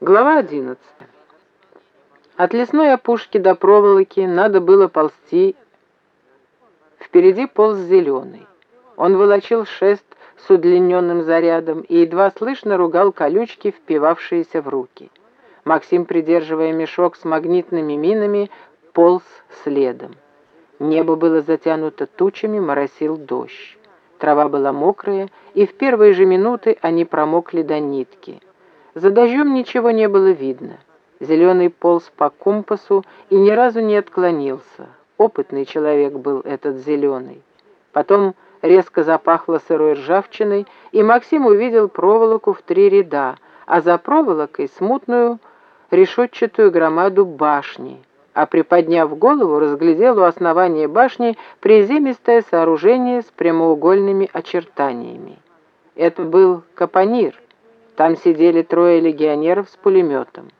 Глава 11. От лесной опушки до проволоки надо было ползти. Впереди полз зеленый. Он волочил шест с удлиненным зарядом и едва слышно ругал колючки, впивавшиеся в руки. Максим, придерживая мешок с магнитными минами, полз следом. Небо было затянуто тучами, моросил дождь. Трава была мокрая, и в первые же минуты они промокли до нитки. За дождем ничего не было видно. Зеленый полз по компасу и ни разу не отклонился. Опытный человек был этот зеленый. Потом резко запахло сырой ржавчиной, и Максим увидел проволоку в три ряда, а за проволокой смутную решетчатую громаду башни, а приподняв голову, разглядел у основания башни приземистое сооружение с прямоугольными очертаниями. Это был капонир. Там сидели трое легионеров с пулеметом.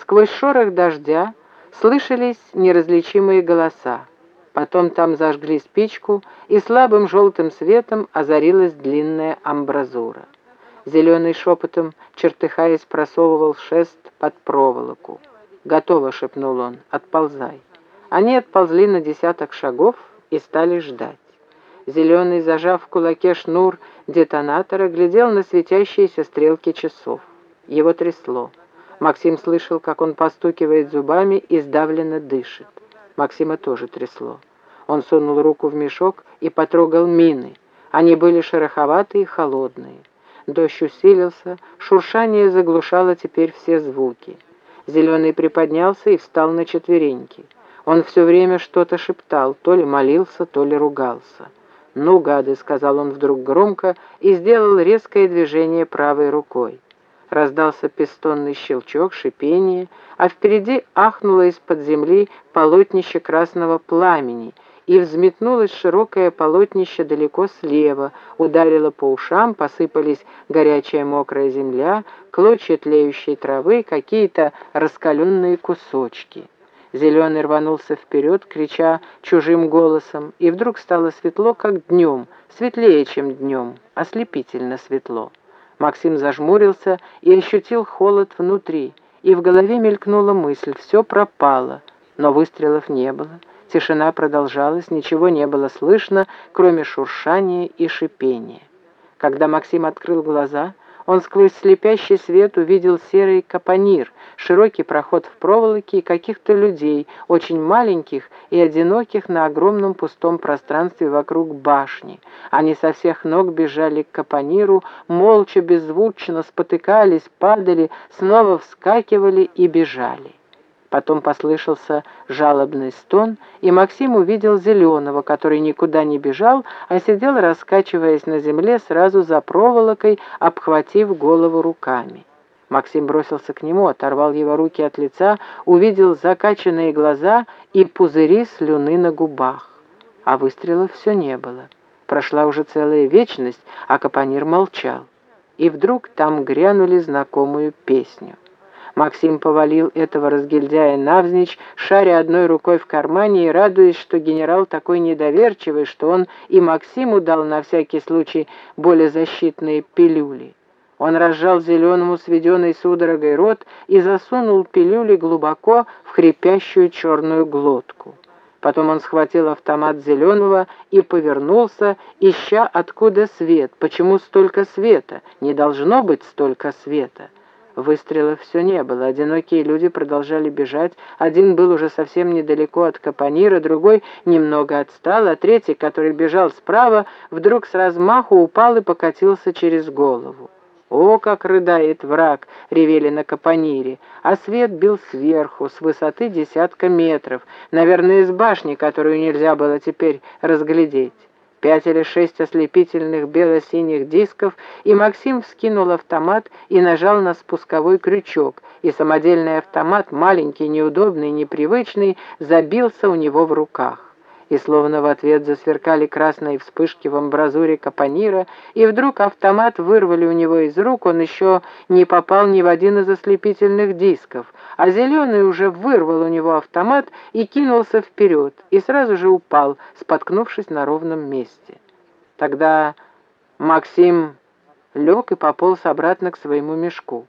Сквозь шорох дождя слышались неразличимые голоса. Потом там зажгли спичку, и слабым желтым светом озарилась длинная амбразура. Зеленый шепотом, чертыхаясь, просовывал шест под проволоку. «Готово», — шепнул он, — «отползай». Они отползли на десяток шагов и стали ждать. Зеленый, зажав в кулаке шнур детонатора, глядел на светящиеся стрелки часов. Его трясло. Максим слышал, как он постукивает зубами и сдавленно дышит. Максима тоже трясло. Он сунул руку в мешок и потрогал мины. Они были шероховатые и холодные. Дождь усилился, шуршание заглушало теперь все звуки. Зеленый приподнялся и встал на четвереньки. Он все время что-то шептал, то ли молился, то ли ругался. «Ну, гады!» — сказал он вдруг громко и сделал резкое движение правой рукой. Раздался пистонный щелчок, шипение, а впереди ахнуло из-под земли полотнище красного пламени — и взметнулось широкое полотнище далеко слева, ударило по ушам, посыпались горячая мокрая земля, клочья тлеющей травы, какие-то раскаленные кусочки. Зеленый рванулся вперед, крича чужим голосом, и вдруг стало светло, как днем, светлее, чем днем, ослепительно светло. Максим зажмурился и ощутил холод внутри, и в голове мелькнула мысль, все пропало, но выстрелов не было. Тишина продолжалась, ничего не было слышно, кроме шуршания и шипения. Когда Максим открыл глаза, он сквозь слепящий свет увидел серый капонир, широкий проход в проволоке и каких-то людей, очень маленьких и одиноких на огромном пустом пространстве вокруг башни. Они со всех ног бежали к капониру, молча, беззвучно спотыкались, падали, снова вскакивали и бежали. Потом послышался жалобный стон, и Максим увидел Зеленого, который никуда не бежал, а сидел, раскачиваясь на земле, сразу за проволокой, обхватив голову руками. Максим бросился к нему, оторвал его руки от лица, увидел закачанные глаза и пузыри слюны на губах. А выстрелов все не было. Прошла уже целая вечность, а Капонир молчал. И вдруг там грянули знакомую песню. Максим повалил этого разгильдяя навзничь, шаря одной рукой в кармане и радуясь, что генерал такой недоверчивый, что он и Максиму дал на всякий случай более защитные пилюли. Он разжал зеленому сведенный судорогой рот и засунул пилюли глубоко в хрипящую черную глотку. Потом он схватил автомат зеленого и повернулся, ища откуда свет. Почему столько света? Не должно быть столько света. Выстрелов все не было. Одинокие люди продолжали бежать. Один был уже совсем недалеко от капонира, другой немного отстал, а третий, который бежал справа, вдруг с размаху упал и покатился через голову. «О, как рыдает враг!» — ревели на капонире, а свет бил сверху, с высоты десятка метров, наверное, из башни, которую нельзя было теперь разглядеть пять или шесть ослепительных бело-синих дисков, и Максим вскинул автомат и нажал на спусковой крючок, и самодельный автомат, маленький, неудобный, непривычный, забился у него в руках и словно в ответ засверкали красные вспышки в амбразуре капонира, и вдруг автомат вырвали у него из рук, он еще не попал ни в один из ослепительных дисков, а зеленый уже вырвал у него автомат и кинулся вперед, и сразу же упал, споткнувшись на ровном месте. Тогда Максим лег и пополз обратно к своему мешку.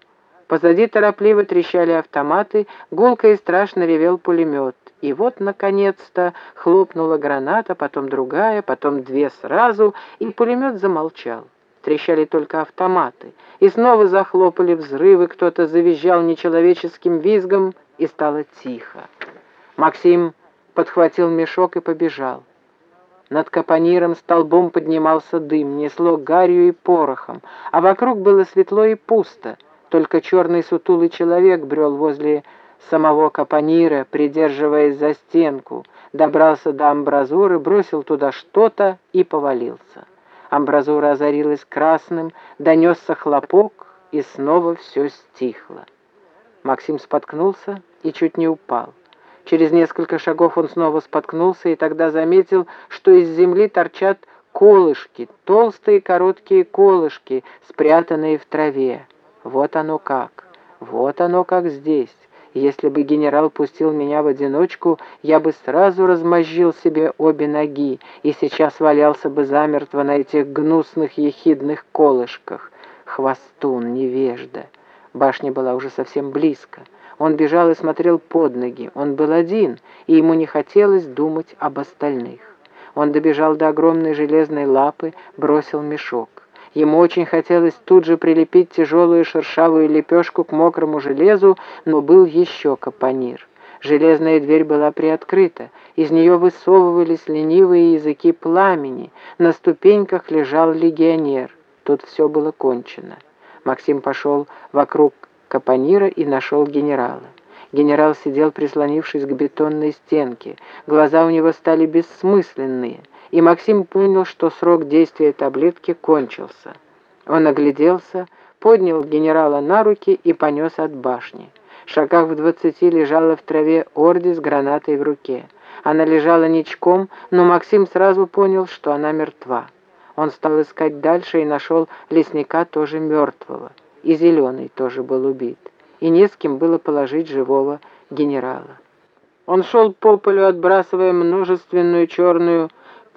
Позади торопливо трещали автоматы, гулко и страшно ревел пулемет. И вот, наконец-то, хлопнула граната, потом другая, потом две сразу, и пулемет замолчал. Трещали только автоматы, и снова захлопали взрывы, кто-то завизжал нечеловеческим визгом, и стало тихо. Максим подхватил мешок и побежал. Над капониром столбом поднимался дым, несло гарью и порохом, а вокруг было светло и пусто. Только черный сутулый человек брел возле самого капонира, придерживаясь за стенку, добрался до амбразуры, бросил туда что-то и повалился. Амбразура озарилась красным, донесся хлопок, и снова все стихло. Максим споткнулся и чуть не упал. Через несколько шагов он снова споткнулся и тогда заметил, что из земли торчат колышки, толстые короткие колышки, спрятанные в траве. Вот оно как, вот оно как здесь. Если бы генерал пустил меня в одиночку, я бы сразу размозжил себе обе ноги и сейчас валялся бы замертво на этих гнусных ехидных колышках. Хвостун, невежда. Башня была уже совсем близко. Он бежал и смотрел под ноги. Он был один, и ему не хотелось думать об остальных. Он добежал до огромной железной лапы, бросил мешок. Ему очень хотелось тут же прилепить тяжелую шершавую лепешку к мокрому железу, но был еще капонир. Железная дверь была приоткрыта, из нее высовывались ленивые языки пламени, на ступеньках лежал легионер. Тут все было кончено. Максим пошел вокруг капонира и нашел генерала. Генерал сидел, прислонившись к бетонной стенке. Глаза у него стали бессмысленные, и Максим понял, что срок действия таблетки кончился. Он огляделся, поднял генерала на руки и понес от башни. В шагах в двадцати лежала в траве Орди с гранатой в руке. Она лежала ничком, но Максим сразу понял, что она мертва. Он стал искать дальше и нашел лесника тоже мертвого и Зеленый тоже был убит, и не с кем было положить живого генерала. Он шел по полю, отбрасывая множественную черную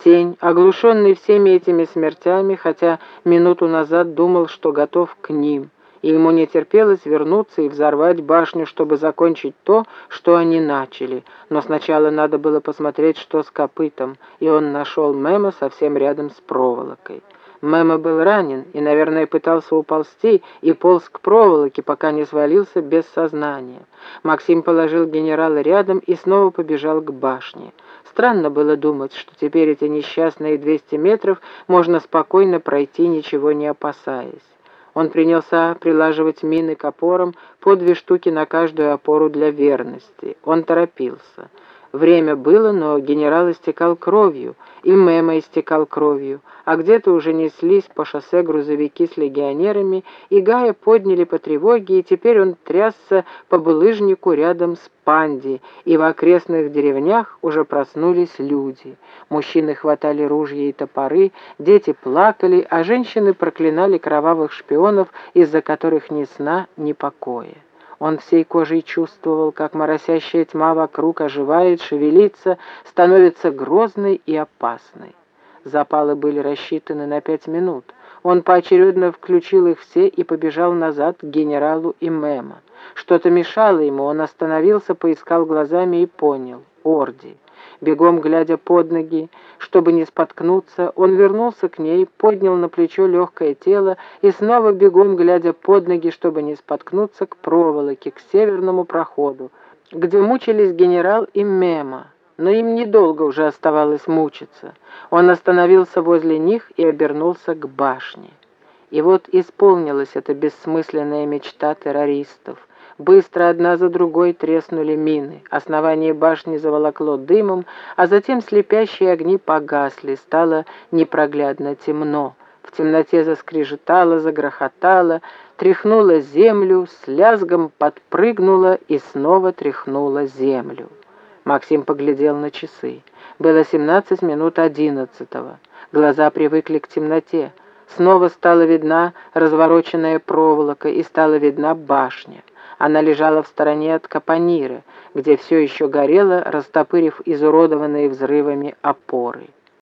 тень, оглушенный всеми этими смертями, хотя минуту назад думал, что готов к ним, и ему не терпелось вернуться и взорвать башню, чтобы закончить то, что они начали. Но сначала надо было посмотреть, что с копытом, и он нашел Мема совсем рядом с проволокой. Мэма был ранен и, наверное, пытался уползти и полз к проволоке, пока не свалился без сознания. Максим положил генерала рядом и снова побежал к башне. Странно было думать, что теперь эти несчастные 200 метров можно спокойно пройти, ничего не опасаясь. Он принялся прилаживать мины к опорам, по две штуки на каждую опору для верности. Он торопился. Время было, но генерал истекал кровью, и Мема истекал кровью, а где-то уже неслись по шоссе грузовики с легионерами, и Гая подняли по тревоге, и теперь он трясся по булыжнику рядом с Панди, и в окрестных деревнях уже проснулись люди. Мужчины хватали ружья и топоры, дети плакали, а женщины проклинали кровавых шпионов, из-за которых ни сна, ни покоя. Он всей кожей чувствовал, как моросящая тьма вокруг оживает, шевелится, становится грозной и опасной. Запалы были рассчитаны на пять минут. Он поочередно включил их все и побежал назад к генералу и Мэма. Что-то мешало ему, он остановился, поискал глазами и понял. Орди. Бегом глядя под ноги, чтобы не споткнуться, он вернулся к ней, поднял на плечо легкое тело и снова бегом глядя под ноги, чтобы не споткнуться к проволоке, к северному проходу, где мучились генерал и Мема. Но им недолго уже оставалось мучиться. Он остановился возле них и обернулся к башне. И вот исполнилась эта бессмысленная мечта террористов — Быстро одна за другой треснули мины. Основание башни заволокло дымом, а затем слепящие огни погасли, стало непроглядно темно. В темноте заскрежетало, загрохотало, тряхнула землю, с лязгом подпрыгнула и снова тряхнула землю. Максим поглядел на часы. Было семнадцать минут одиннадцатого. Глаза привыкли к темноте. Снова стала видна развороченная проволока и стала видна башня. Она лежала в стороне от Капониры, где все еще горело, растопырив изуродованные взрывами опоры.